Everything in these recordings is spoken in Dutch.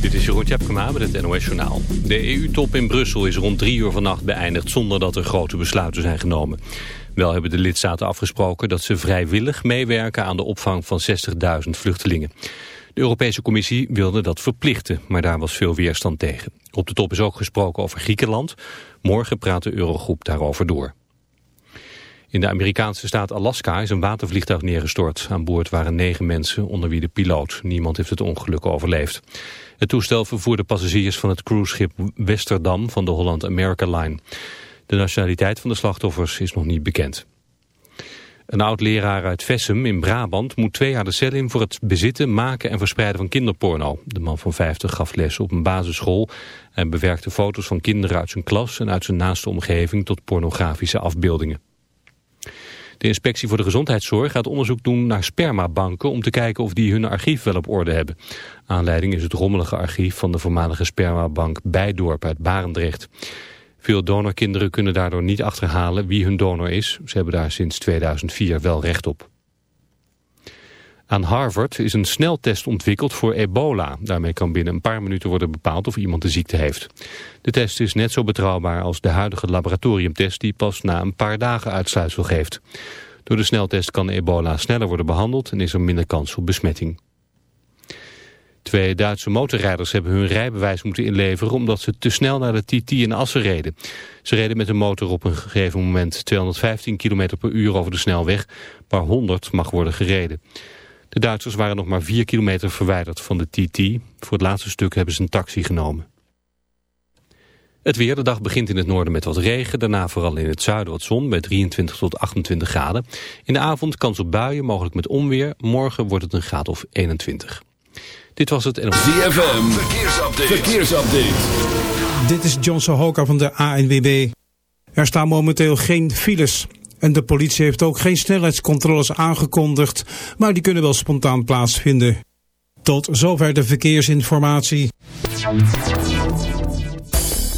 Dit is Jeroen Tjepkema met het NOS Journaal. De EU-top in Brussel is rond drie uur vannacht beëindigd zonder dat er grote besluiten zijn genomen. Wel hebben de lidstaten afgesproken dat ze vrijwillig meewerken aan de opvang van 60.000 vluchtelingen. De Europese Commissie wilde dat verplichten, maar daar was veel weerstand tegen. Op de top is ook gesproken over Griekenland. Morgen praat de Eurogroep daarover door. In de Amerikaanse staat Alaska is een watervliegtuig neergestort. Aan boord waren negen mensen, onder wie de piloot. Niemand heeft het ongeluk overleefd. Het toestel vervoerde passagiers van het cruiseschip Westerdam van de Holland America Line. De nationaliteit van de slachtoffers is nog niet bekend. Een oud-leraar uit Vessem in Brabant moet twee jaar de cel in voor het bezitten, maken en verspreiden van kinderporno. De man van 50 gaf les op een basisschool en bewerkte foto's van kinderen uit zijn klas en uit zijn naaste omgeving tot pornografische afbeeldingen. De inspectie voor de gezondheidszorg gaat onderzoek doen naar spermabanken om te kijken of die hun archief wel op orde hebben. Aanleiding is het rommelige archief van de voormalige spermabank Bijdorp uit Barendrecht. Veel donorkinderen kunnen daardoor niet achterhalen wie hun donor is. Ze hebben daar sinds 2004 wel recht op. Aan Harvard is een sneltest ontwikkeld voor ebola. Daarmee kan binnen een paar minuten worden bepaald of iemand de ziekte heeft. De test is net zo betrouwbaar als de huidige laboratoriumtest... die pas na een paar dagen uitsluitsel geeft. Door de sneltest kan ebola sneller worden behandeld... en is er minder kans op besmetting. Twee Duitse motorrijders hebben hun rijbewijs moeten inleveren... omdat ze te snel naar de TT in Assen reden. Ze reden met de motor op een gegeven moment 215 km per uur over de snelweg... waar 100 mag worden gereden. De Duitsers waren nog maar 4 kilometer verwijderd van de TT. Voor het laatste stuk hebben ze een taxi genomen. Het weer, de dag begint in het noorden met wat regen. Daarna vooral in het zuiden wat zon bij 23 tot 28 graden. In de avond kans op buien, mogelijk met onweer. Morgen wordt het een graad of 21. Dit was het... ZFM, verkeersupdate. verkeersupdate. Dit is John Sohoka van de ANWB. Er staan momenteel geen files. En de politie heeft ook geen snelheidscontroles aangekondigd, maar die kunnen wel spontaan plaatsvinden. Tot zover de verkeersinformatie.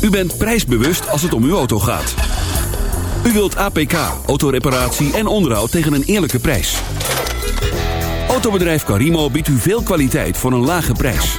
U bent prijsbewust als het om uw auto gaat. U wilt APK, autoreparatie en onderhoud tegen een eerlijke prijs. Autobedrijf Carimo biedt u veel kwaliteit voor een lage prijs.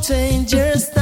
dangerous.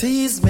Tease me,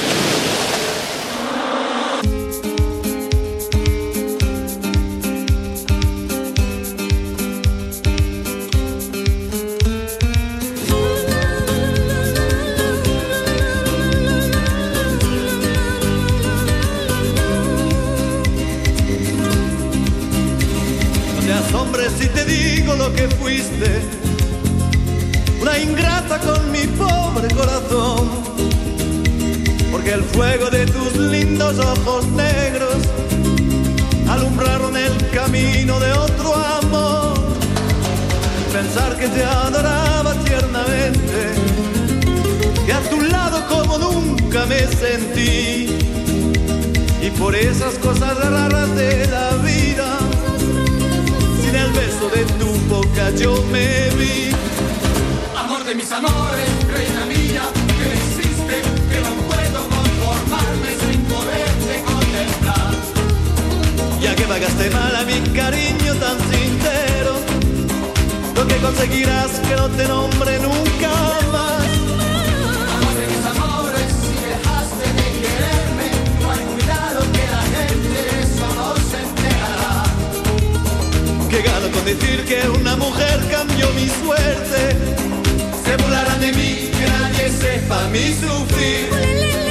Lindos ojos negros alumbraron el camino de otro amor. Pensar que te adoraba tiernamente, que a tu lado como nunca me sentí, y por esas cosas raras de la vida sin el beso de tu boca yo me vi. Amor de mis amores, Ya que pagaste mal a mi cariño tan sincero, lo que conseguirás que no te nombre nunca más. Amor de mis amores, si dejaste de quererme, no hay cuidado que la gente de eso no se enterará. Que gano con decir que una mujer cambió mi suerte. Se burlarán de mí, que nadie sepa mi sufrir.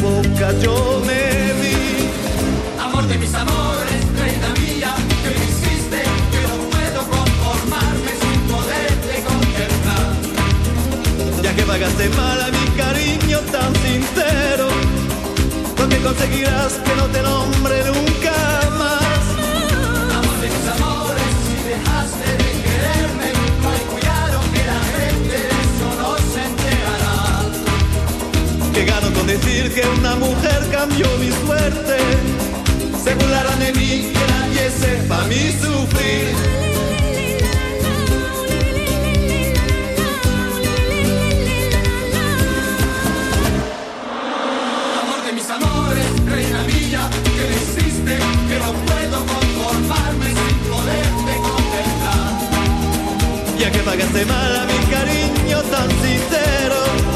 boca yo me vi. Amor de mis amores, reina mía, que me hiciste, que no puedo conformarme sin poderte contemplar. Ya que pagaste mal a mi cariño tan sincero, lo que conseguirás que no te nombre nunca decir que una mujer cambió mi suerte. Se burlarán de mí, que nadie sepa mi sufrir. Amor de mis amores, reina mía, que me hiciste, que no puedo conformarme sin poderte contemplar. Ya que pagaste mal a mi questions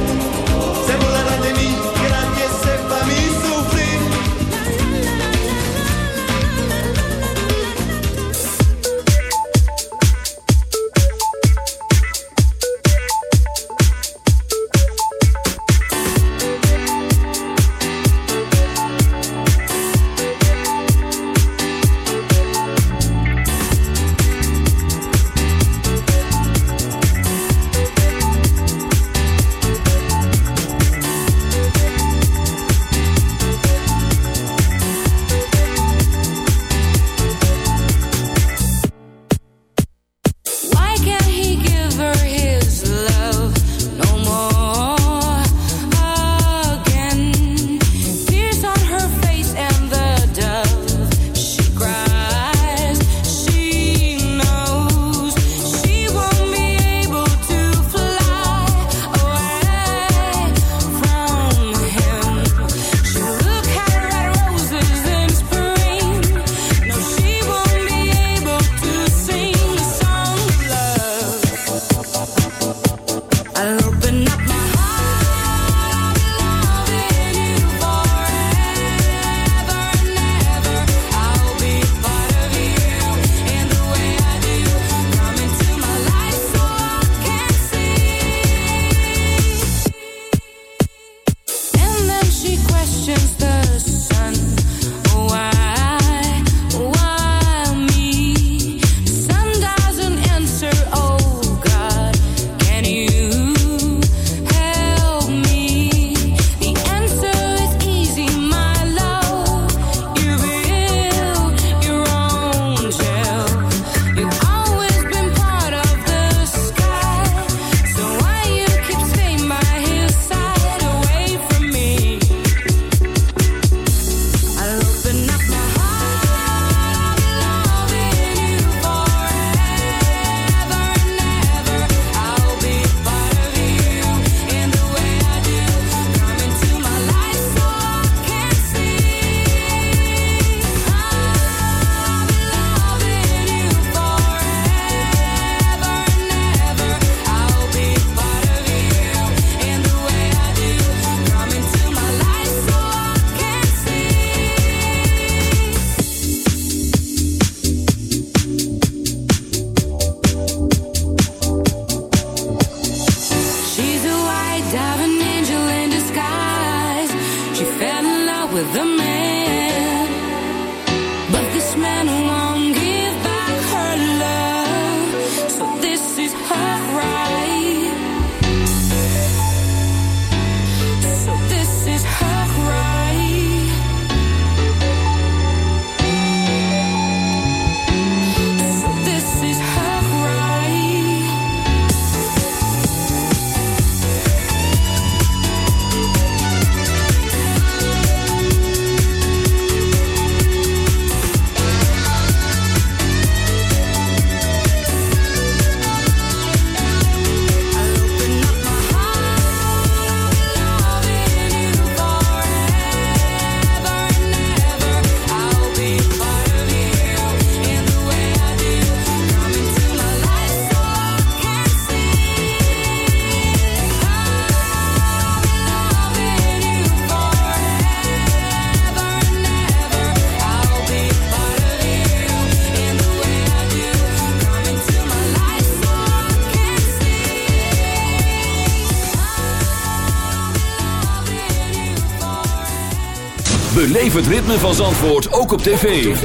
Ritme van Zandvoort ook op tv.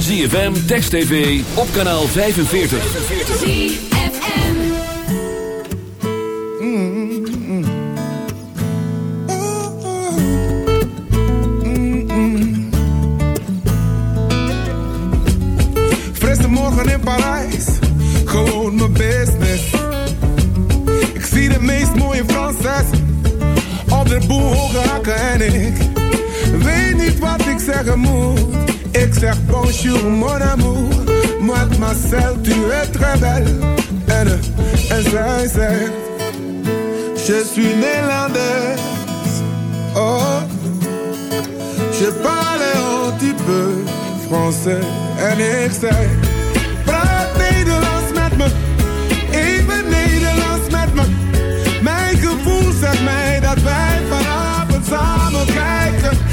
ZFM, Text TV, op kanaal 45. ZFM. Frisse morgen in Parijs, gewoon mijn business. Ik zie de meest mooie Franses op de boel hoge hakken en ik niet wat ik zeggen moet. Ik zeg bonjour mon amour, mademoiselle tu es très belle. En, eh, en zij zegt, je suis Nederlands. Oh, je parle un petit peu français. En ik zei, praat Nederlands met me. Even Nederlands met me. Mijn gevoel zegt mij dat wij vanavond samen kijken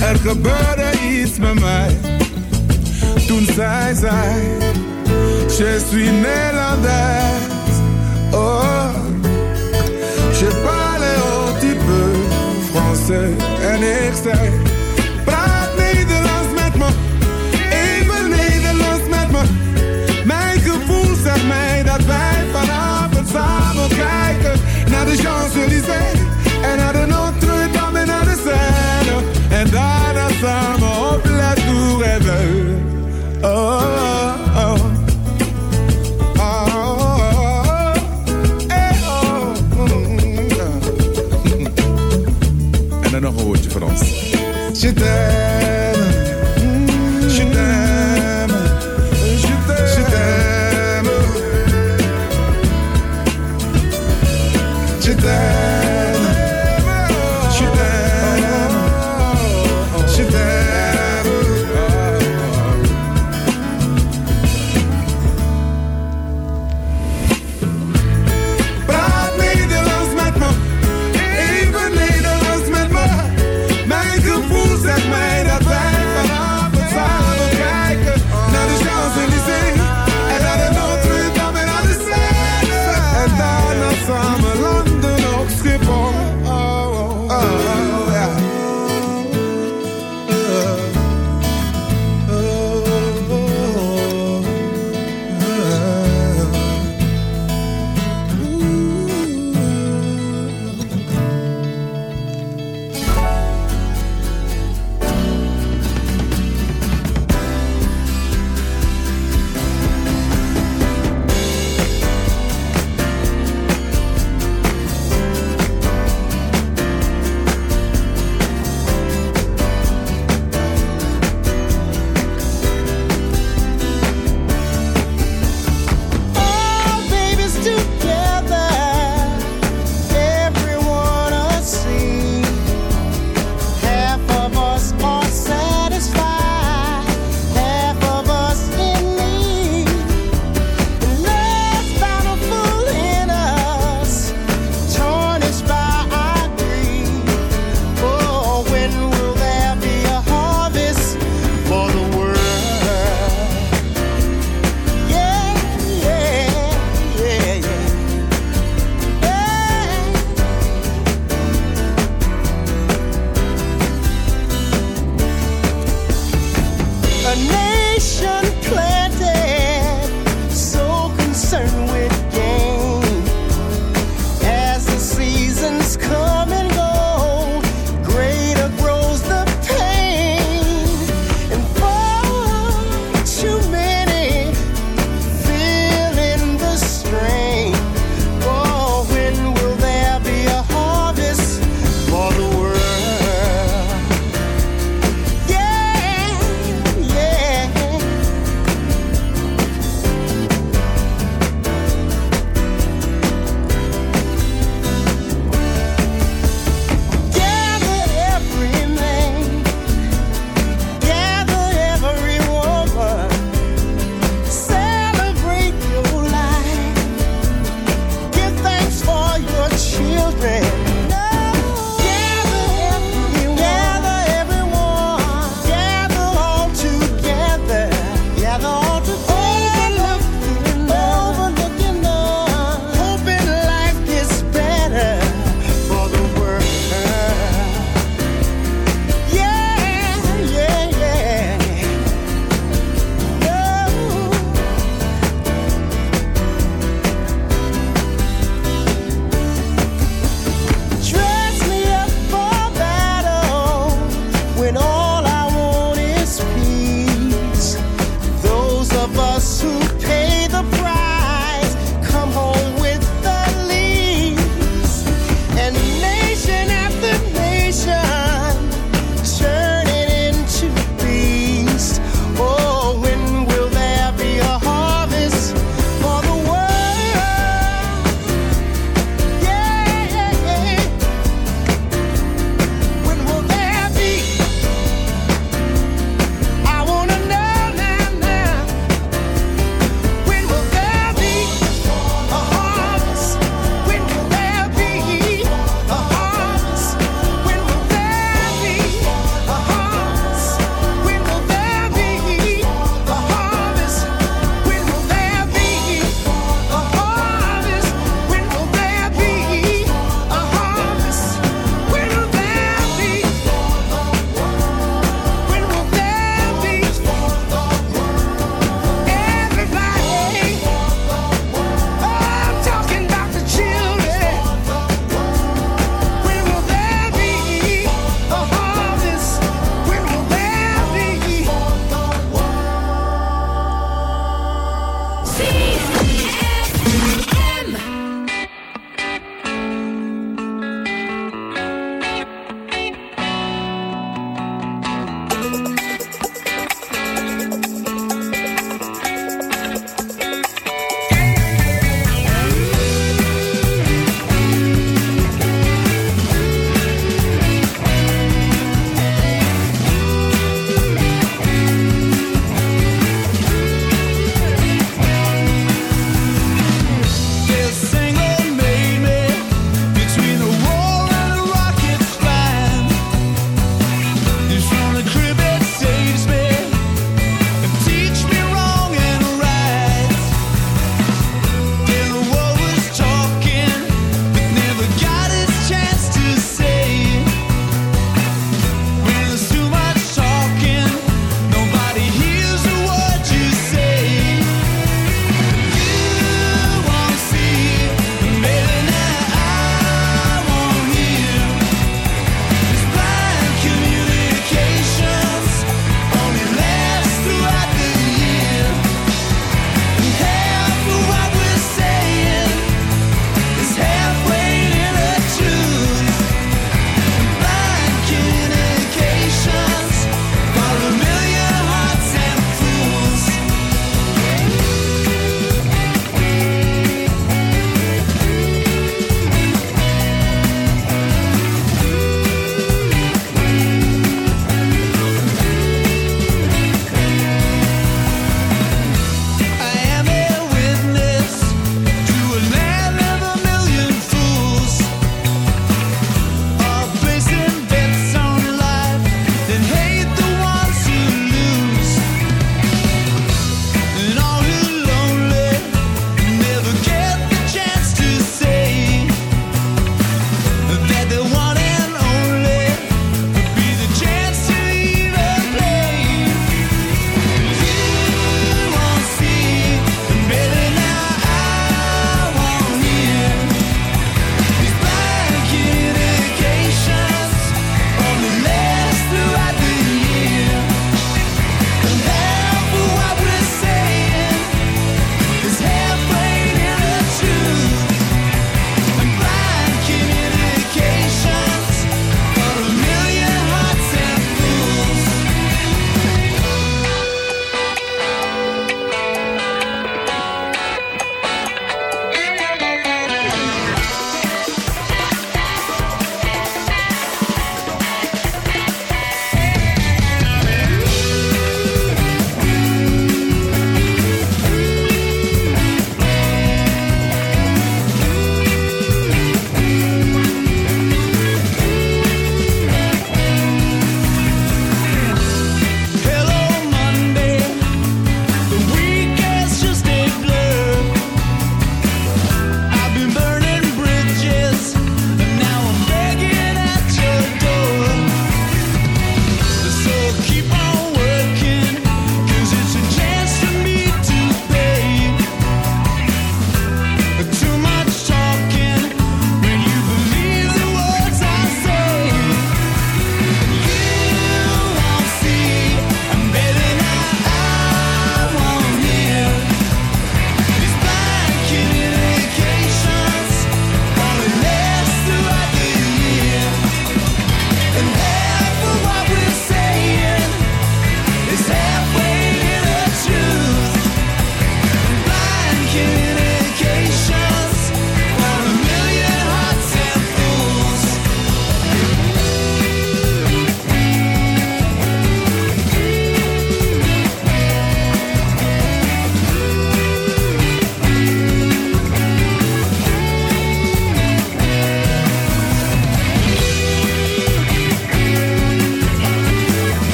er gebeurde iets met mij. Toen zij zei, je suis Nederlands. Oh, je parle un petit peu. En ik zei, praat Nederlands met me. Even Nederlands met me. Mijn gevoel zegt mij dat wij vanavond samen kijken naar de Champs-Élysées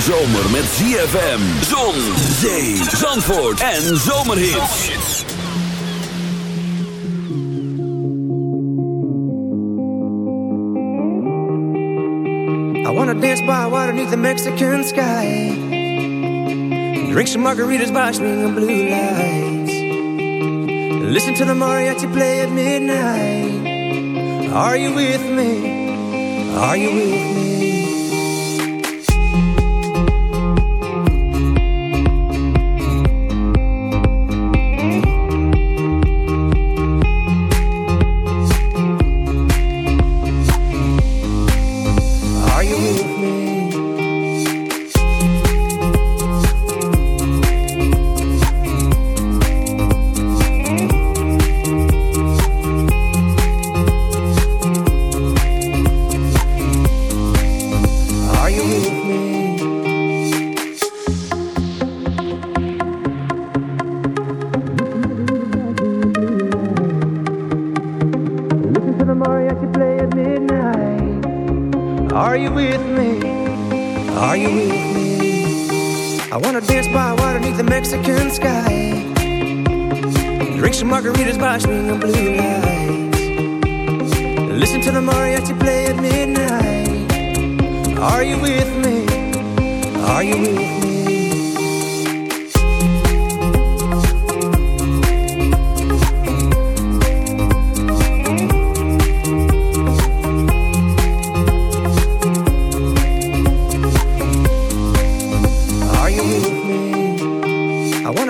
zomer met ZFM. Zon, zee, zandvoort en. I wanna dance by water beneath the Mexican sky. Drink some margaritas by swinging blue lights. Listen to the mariachi play at midnight. Are you with me? Are you with me?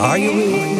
Are you? with